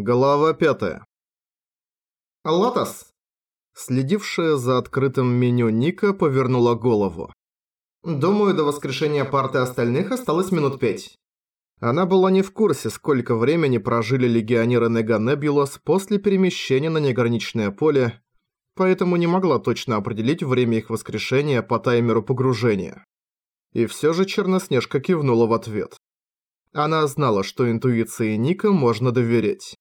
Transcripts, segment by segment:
Глава пятая. «Лотос!» Следившая за открытым меню Ника повернула голову. «Думаю, до воскрешения парты остальных осталось минут пять». Она была не в курсе, сколько времени прожили легионеры Неганебулос после перемещения на неграничное поле, поэтому не могла точно определить время их воскрешения по таймеру погружения. И всё же Черноснежка кивнула в ответ. Она знала, что интуиции Ника можно доверять.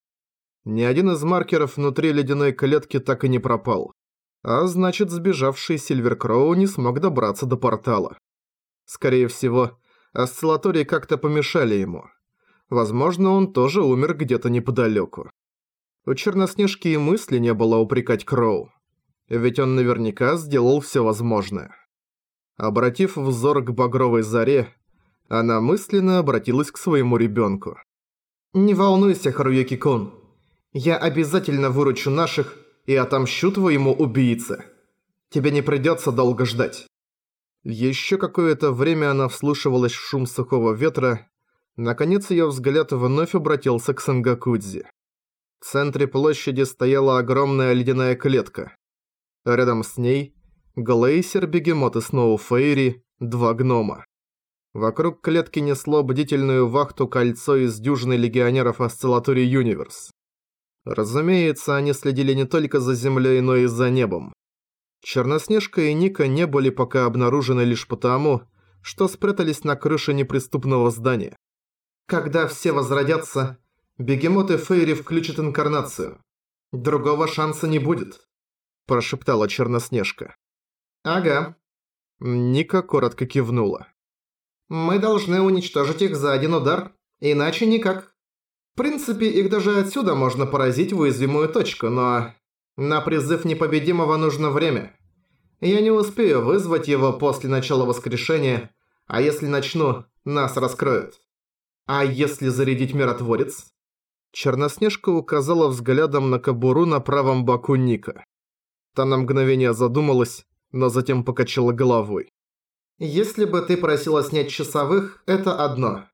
Ни один из маркеров внутри ледяной клетки так и не пропал. А значит, сбежавший Сильвер Кроу не смог добраться до портала. Скорее всего, осциллатории как-то помешали ему. Возможно, он тоже умер где-то неподалёку. У Черноснежки и мысли не было упрекать Кроу. Ведь он наверняка сделал всё возможное. Обратив взор к багровой заре, она мысленно обратилась к своему ребёнку. «Не волнуйся, Харуюки-кун. Я обязательно выручу наших и отомщу твоему убийце. Тебе не придётся долго ждать». Ещё какое-то время она вслушивалась в шум сухого ветра. Наконец её взгляд вновь обратился к Сангакудзи. В центре площади стояла огромная ледяная клетка. Рядом с ней Глейсер, Бегемот и Сноуфейри, два гнома. Вокруг клетки несло бдительную вахту кольцо из дюжины легионеров Осциллатории Юниверс. Разумеется, они следили не только за землей, но и за небом. Черноснежка и Ника не были пока обнаружены лишь потому, что спрятались на крыше неприступного здания. Когда все возродятся, Бегемот и Фейри включат инкарнацию. Другого шанса не будет, прошептала Черноснежка. Ага. Ника коротко кивнула. Мы должны уничтожить их за один удар, иначе никак. В принципе, их даже отсюда можно поразить в уязвимую точку, но... На призыв непобедимого нужно время. Я не успею вызвать его после начала воскрешения, а если начну, нас раскроют. А если зарядить миротворец? Черноснежка указала взглядом на кобуру на правом боку Ника. Та на мгновение задумалась, но затем покачала головой. Если бы ты просила снять часовых, это одно.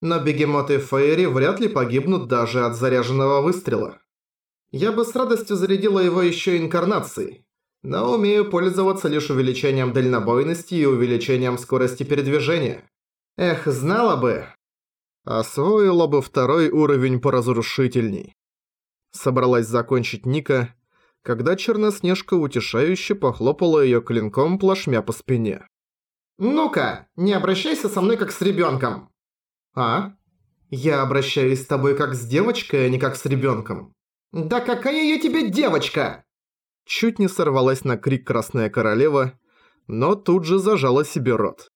Но бегемоты Фейри вряд ли погибнут даже от заряженного выстрела. Я бы с радостью зарядила его еще инкарнацией, но умею пользоваться лишь увеличением дальнобойности и увеличением скорости передвижения. Эх, знала бы. Освоила бы второй уровень поразрушительней. Собралась закончить Ника, когда Черноснежка утешающе похлопала её клинком плашмя по спине. «Ну-ка, не обращайся со мной как с ребёнком!» «А? Я обращаюсь с тобой как с девочкой, а не как с ребёнком!» «Да какая я тебе девочка!» Чуть не сорвалась на крик Красная Королева, но тут же зажала себе рот.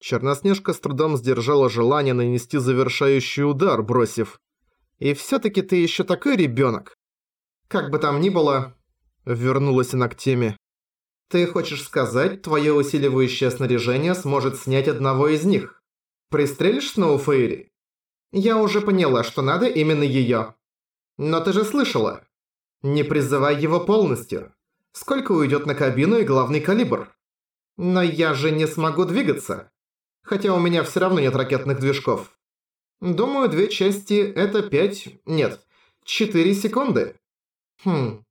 Черноснежка с трудом сдержала желание нанести завершающий удар, бросив «И всё-таки ты ещё такой ребёнок!» «Как бы там ни было...» Вернулась она к теме. Ты хочешь сказать, твое усиливающее снаряжение сможет снять одного из них? Пристрелишь Сноуфейри? Я уже поняла, что надо именно её. Но ты же слышала. Не призывай его полностью. Сколько уйдет на кабину и главный калибр? Но я же не смогу двигаться. Хотя у меня всё равно нет ракетных движков. Думаю, две части – это пять... Нет, четыре секунды. Хм,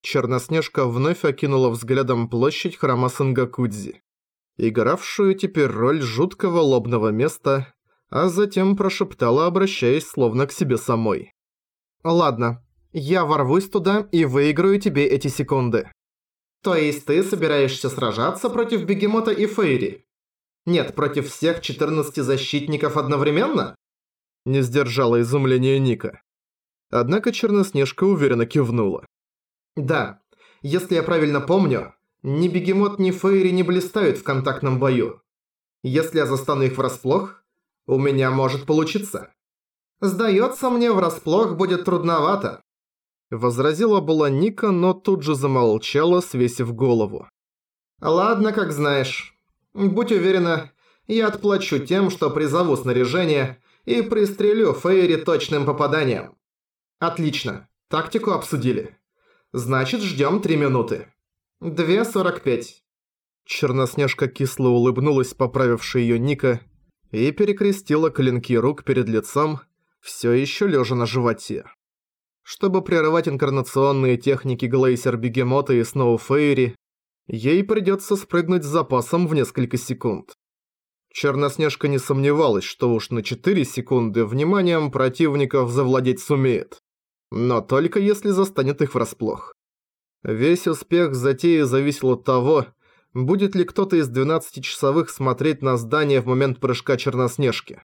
Черноснежка вновь окинула взглядом площадь храма Сангакудзи, игравшую теперь роль жуткого лобного места, а затем прошептала, обращаясь словно к себе самой. «Ладно, я ворвусь туда и выиграю тебе эти секунды». «То есть ты собираешься сражаться против Бегемота и Фейри? Нет, против всех 14 защитников одновременно?» Не сдержала изумления Ника. Однако Черноснежка уверенно кивнула. Да, если я правильно помню, ни Бегемот, ни Фейри не блистают в контактном бою. Если я застану их врасплох, у меня может получиться. Сдается мне, врасплох будет трудновато. Возразила была Ника, но тут же замолчала, свесив голову. Ладно, как знаешь. Будь уверена, я отплачу тем, что призову снаряжение и пристрелю Фейри точным попаданием. Отлично, тактику обсудили. Значит, ждем три минуты. Две сорок пять. Черноснежка кисло улыбнулась, поправившей ее Ника, и перекрестила клинки рук перед лицом, все еще лежа на животе. Чтобы прерывать инкарнационные техники Глейсер Бегемота и Сноу Фейри, ей придется спрыгнуть с запасом в несколько секунд. Черноснежка не сомневалась, что уж на 4 секунды вниманием противников завладеть сумеет. Но только если застанет их врасплох. Весь успех затеи зависел от того, будет ли кто-то из 12-часовых смотреть на здание в момент прыжка Черноснежки.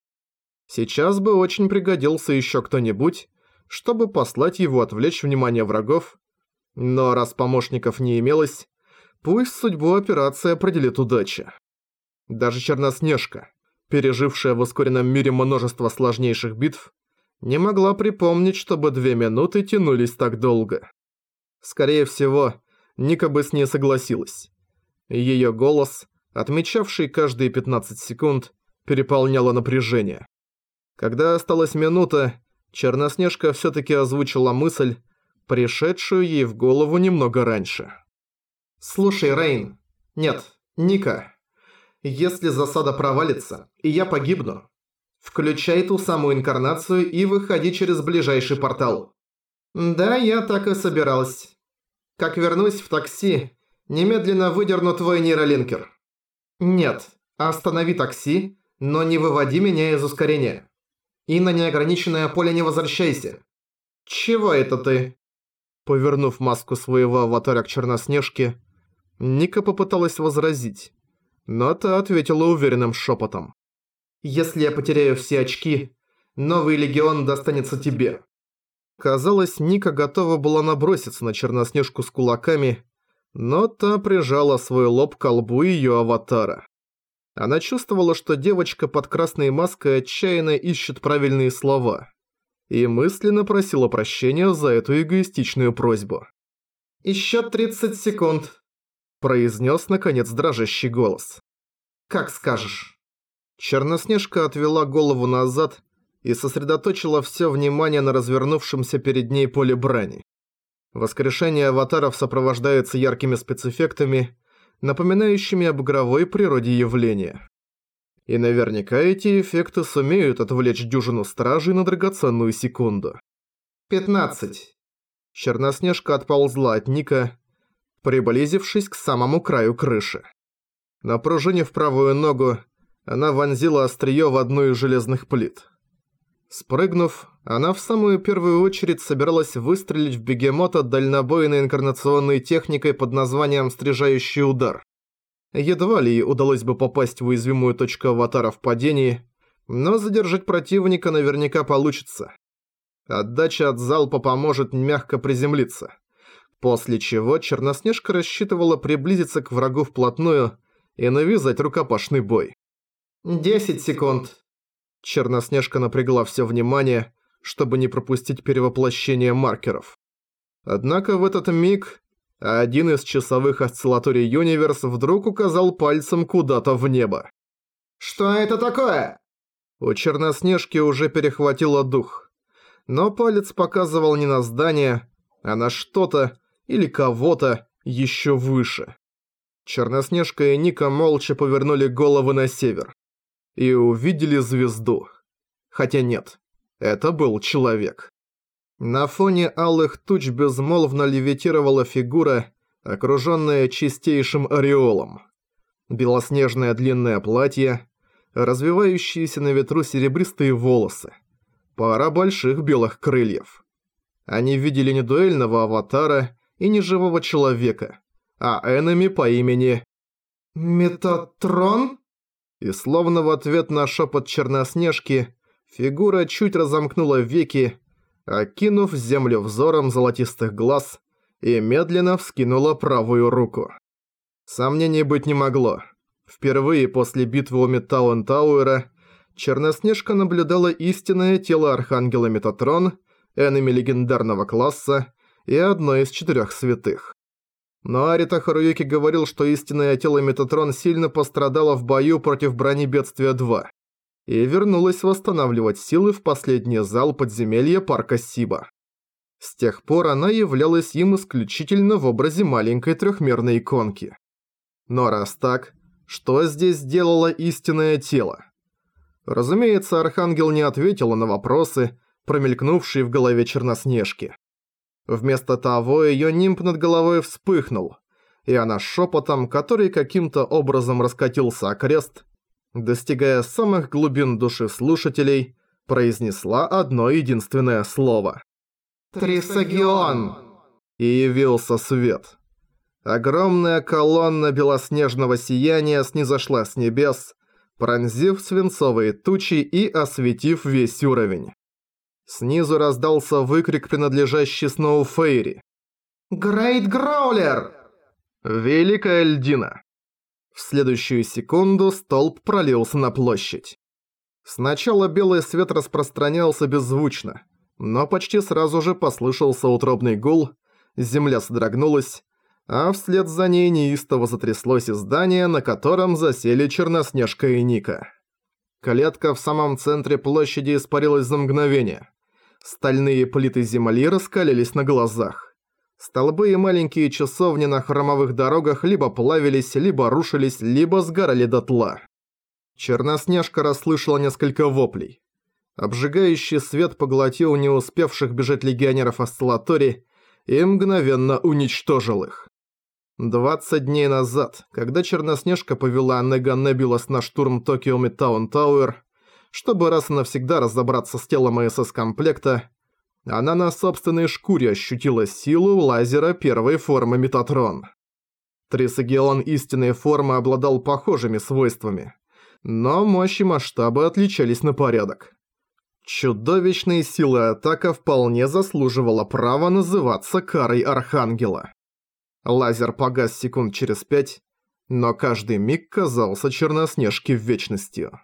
Сейчас бы очень пригодился еще кто-нибудь, чтобы послать его отвлечь внимание врагов, но раз помощников не имелось, пусть судьбу операции определит удача. Даже Черноснежка, пережившая в ускоренном мире множество сложнейших битв, не могла припомнить, чтобы две минуты тянулись так долго. Скорее всего, Ника бы с ней согласилась. Её голос, отмечавший каждые 15 секунд, переполняло напряжение. Когда осталась минута, Черноснежка всё-таки озвучила мысль, пришедшую ей в голову немного раньше. «Слушай, Рейн. Нет, Ника. Если засада провалится, и я погибну, включай ту самую инкарнацию и выходи через ближайший портал. «Да, я так и собиралась. Как вернусь в такси, немедленно выдерну твой нейролинкер. Нет, останови такси, но не выводи меня из ускорения. И на неограниченное поле не возвращайся. Чего это ты?» Повернув маску своего аватара к Черноснежке, Ника попыталась возразить, но та ответила уверенным шепотом. «Если я потеряю все очки, новый легион достанется тебе. Казалось, Ника готова была наброситься на Черноснежку с кулаками, но та прижала свой лоб к лбу её аватара. Она чувствовала, что девочка под красной маской отчаянно ищет правильные слова, и мысленно просила прощения за эту эгоистичную просьбу. «Ещё 30 секунд», – произнес наконец дрожащий голос. «Как скажешь». Черноснежка отвела голову назад и сосредоточила все внимание на развернувшемся перед ней поле брани. Воскрешение аватаров сопровождается яркими спецэффектами, напоминающими об игровой природе явления. И наверняка эти эффекты сумеют отвлечь дюжину стражей на драгоценную секунду. «Пятнадцать». Черноснежка отползла от Ника, приблизившись к самому краю крыши. Напружинив правую ногу, она вонзила острие в одну из железных плит. Спрыгнув, она в самую первую очередь собиралась выстрелить в бегемота дальнобойной инкарнационной техникой под названием «Стрижающий удар». Едва ли ей удалось бы попасть в уязвимую точку аватара в падении, но задержать противника наверняка получится. Отдача от залпа поможет мягко приземлиться. После чего Черноснежка рассчитывала приблизиться к врагу вплотную и навязать рукопашный бой. «Десять секунд», Черноснежка напрягла все внимание, чтобы не пропустить перевоплощение маркеров. Однако в этот миг один из часовых осциллаторий Юниверс вдруг указал пальцем куда-то в небо. «Что это такое?» У Черноснежки уже перехватило дух. Но палец показывал не на здание, а на что-то или кого-то еще выше. Черноснежка и Ника молча повернули головы на север и увидели звезду. Хотя нет, это был человек. На фоне алых туч безмолвно левитировала фигура, окруженная чистейшим ореолом. Белоснежное длинное платье, развивающиеся на ветру серебристые волосы, пара больших белых крыльев. Они видели не дуэльного аватара и не живого человека, а энеми по имени... «Метатрон?» И словно в ответ на шепот Черноснежки, фигура чуть разомкнула веки, окинув землю взором золотистых глаз и медленно вскинула правую руку. Сомнений быть не могло. Впервые после битвы у Метауэн Тауэра Черноснежка наблюдала истинное тело Архангела Метатрон, энеми легендарного класса и одной из четырех святых. Но Арита Харуюки говорил, что истинное тело Метатрон сильно пострадало в бою против брони Бедствия 2 и вернулась восстанавливать силы в последний зал подземелья парка Сиба. С тех пор она являлась им исключительно в образе маленькой трехмерной иконки. Но раз так, что здесь сделало истинное тело? Разумеется, Архангел не ответила на вопросы, промелькнувшие в голове Черноснежки. Вместо того её нимб над головой вспыхнул, и она шепотом, который каким-то образом раскатился окрест, достигая самых глубин души слушателей, произнесла одно единственное слово. «Трисагион!» И явился свет. Огромная колонна белоснежного сияния снизошла с небес, пронзив свинцовые тучи и осветив весь уровень. Снизу раздался выкрик, принадлежащий Сноу Фейри. «Грейт Гроулер!» «Великая льдина!» В следующую секунду столб пролился на площадь. Сначала белый свет распространялся беззвучно, но почти сразу же послышался утробный гул, земля содрогнулась, а вслед за ней неистово затряслось здание, на котором засели Черноснежка и Ника. Клетка в самом центре площади испарилась за мгновение. Стальные плиты земли раскалились на глазах. Столбы и маленькие часовни на хромовых дорогах либо плавились, либо рушились, либо сгорали дотла. Черноснежка расслышала несколько воплей. Обжигающий свет поглотил не успевших бежать легионеров Осциллатори и мгновенно уничтожил их. 20 дней назад, когда Черноснежка повела Нега Небулас на штурм Токио Мидтаун Тауэр, чтобы раз и навсегда разобраться с телом СС-комплекта, она на собственной шкуре ощутила силу лазера первой формы Метатрон. Трисагион истинной формы обладал похожими свойствами, но мощь и масштабы отличались на порядок. Чудовищной силы атака вполне заслуживала права называться карой Архангела. Лазер погас секунд через пять, но каждый миг казался Черноснежке вечностью.